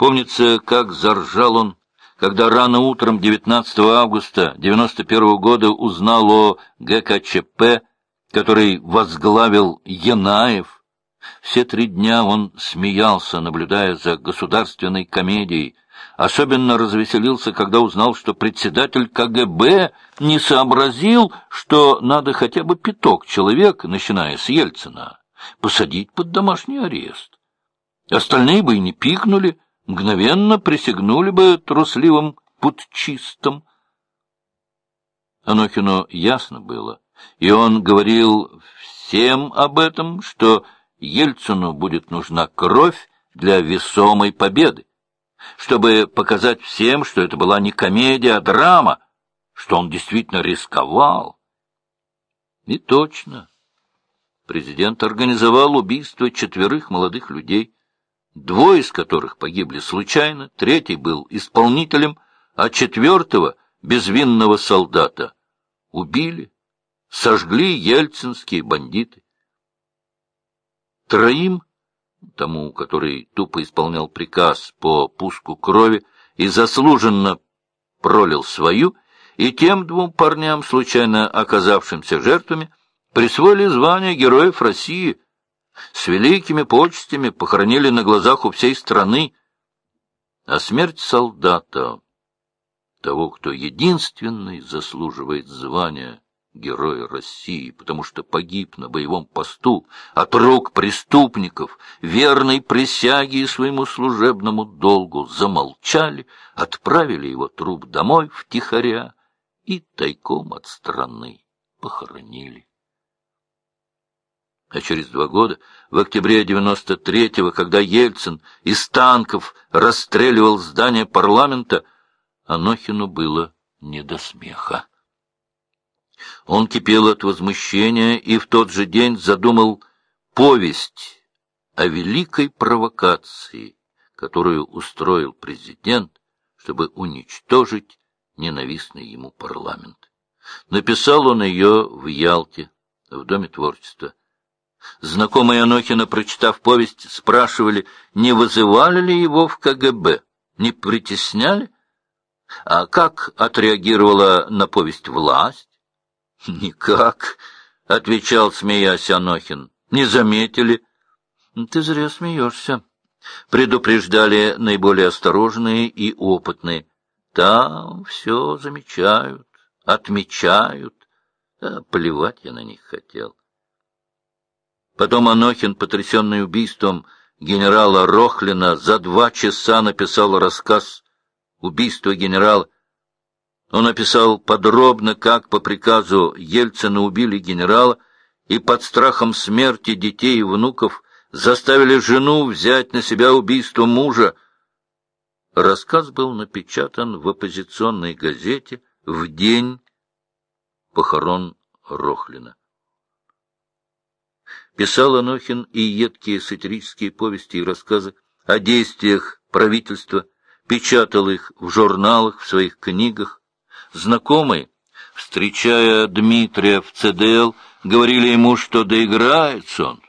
Помнится, как заржал он, когда рано утром 19 августа 91 года узнал о ГКЧП, который возглавил Янаев. Все три дня он смеялся, наблюдая за государственной комедией, Особенно развеселился, когда узнал, что председатель КГБ не сообразил, что надо хотя бы пяток человек, начиная с Ельцина, посадить под домашний арест. Остальные бы и не пикнули, мгновенно присягнули бы трусливым путчистам. Анохину ясно было, и он говорил всем об этом, что Ельцину будет нужна кровь для весомой победы чтобы показать всем, что это была не комедия, а драма, что он действительно рисковал. И точно. Президент организовал убийство четверых молодых людей, двое из которых погибли случайно, третий был исполнителем, а четвертого, безвинного солдата, убили, сожгли ельцинские бандиты. Троим тому, который тупо исполнял приказ по пуску крови и заслуженно пролил свою, и тем двум парням, случайно оказавшимся жертвами, присвоили звание Героев России, с великими почестями похоронили на глазах у всей страны, а смерть солдата, того, кто единственный заслуживает звания герой России, потому что погиб на боевом посту от рук преступников, верной присяге и своему служебному долгу, замолчали, отправили его труп домой втихаря и тайком от страны похоронили. А через два года, в октябре 93-го, когда Ельцин из танков расстреливал здание парламента, Анохину было не до смеха. Он кипел от возмущения и в тот же день задумал повесть о великой провокации, которую устроил президент, чтобы уничтожить ненавистный ему парламент. Написал он ее в Ялте, в Доме творчества. Знакомые Анохина, прочитав повесть, спрашивали, не вызывали ли его в КГБ, не притесняли? А как отреагировала на повесть власть? — Никак, — отвечал, смеясь Анохин. — Не заметили. — Ты зря смеешься. Предупреждали наиболее осторожные и опытные. Там все замечают, отмечают. Да, плевать я на них хотел. Потом Анохин, потрясенный убийством генерала Рохлина, за два часа написал рассказ «Убийство генерала». Он описал подробно, как по приказу Ельцина убили генерала и под страхом смерти детей и внуков заставили жену взять на себя убийство мужа. Рассказ был напечатан в оппозиционной газете в день похорон Рохлина. Писал Анохин и едкие сатирические повести и рассказы о действиях правительства, печатал их в журналах, в своих книгах, Знакомые, встречая Дмитрия в ЦДЛ, говорили ему, что доиграется он.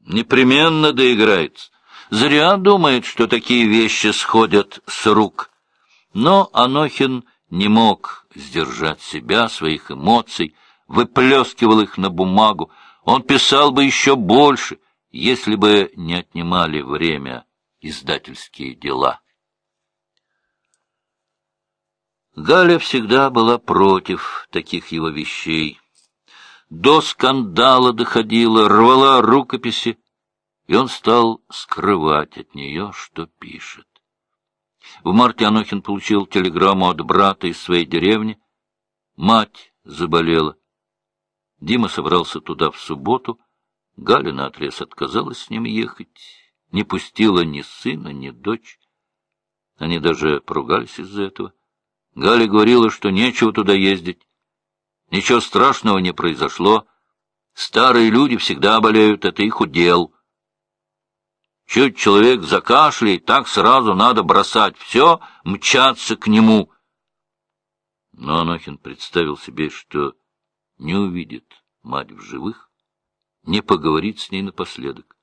Непременно доиграется. Зря думает, что такие вещи сходят с рук. Но Анохин не мог сдержать себя, своих эмоций, выплескивал их на бумагу. Он писал бы еще больше, если бы не отнимали время издательские дела. Галя всегда была против таких его вещей. До скандала доходила, рвала рукописи, и он стал скрывать от нее, что пишет. В марте Анохин получил телеграмму от брата из своей деревни. Мать заболела. Дима собрался туда в субботу. Галя наотрез отказалась с ним ехать, не пустила ни сына, ни дочь. Они даже поругались из-за этого. Галя говорила, что нечего туда ездить. Ничего страшного не произошло. Старые люди всегда болеют, это их удел. Чуть человек закашляет, так сразу надо бросать все, мчаться к нему. Но Анохин представил себе, что не увидит мать в живых, не поговорит с ней напоследок,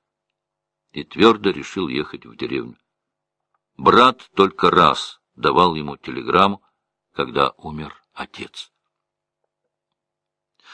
и твердо решил ехать в деревню. Брат только раз давал ему телеграмму, когда умер отец.